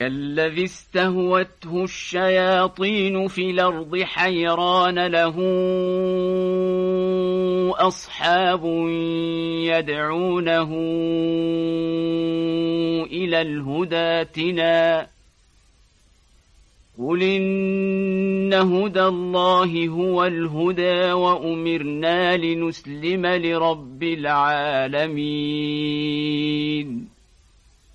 كالذي استهوته الشياطين في الأرض حيران له أصحاب يدعونه إلى الهداتنا قل إن هدى الله هو الهدى وأمرنا لنسلم لرب العالمين.